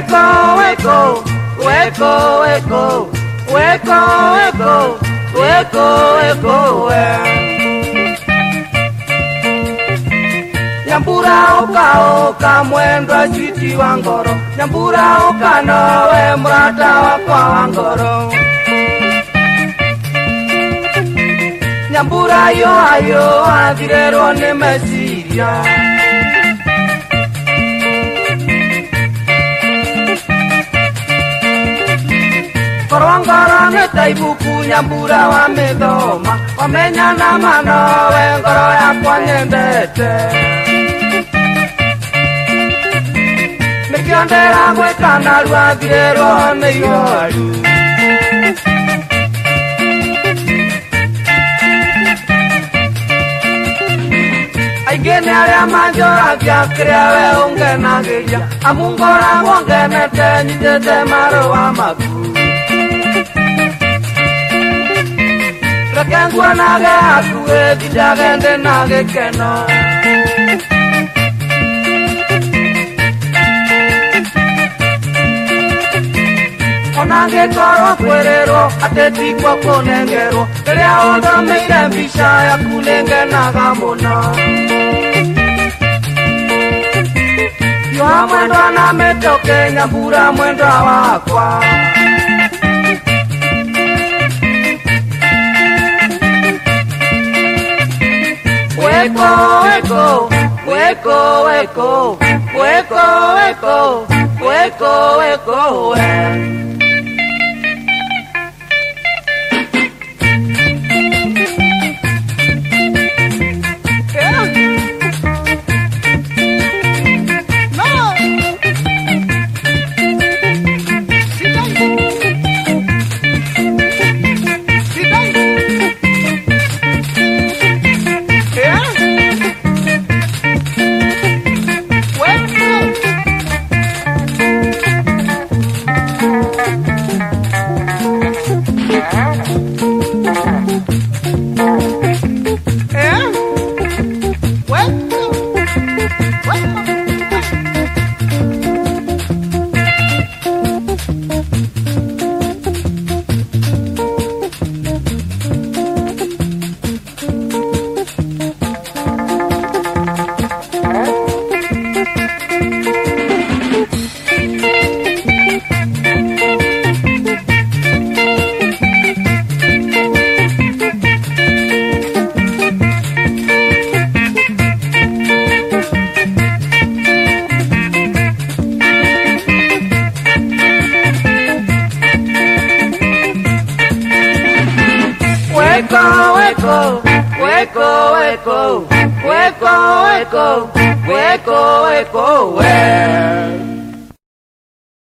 weko weko weko weko weko weko weko weko we. Nyambura ukaoka mwendo achwiti wa ngoro. Nyambura ukanowe murata wakwa wa ngoro. Nyambura yoayoa thirerwo nĩ meciria ibuku nyambura wa mithoma. Wamenya na manowe ngoro yakwa nyendete. Nikiondera gwikana rwagirerwo ni ihoru. Aingĩ nĩ arĩa manjoragia kĩrĩa we ũngenagĩria amu ngoragwo ngenete nyitĩte marũa maku kengua nage atu egitea gende nage keno. Onange koro kwerero ate tikwa konengero Kere aonda meire mbisha ya kulenge na gambona na metoke nyambura mwendo wakwa. hueco, hueco, hueco, hueco, hueco, hueco, hueco, hueco, hueco. thank you hueco, hueco, hueco, hueco, hueco, hueco, hueco, hueco, hueco.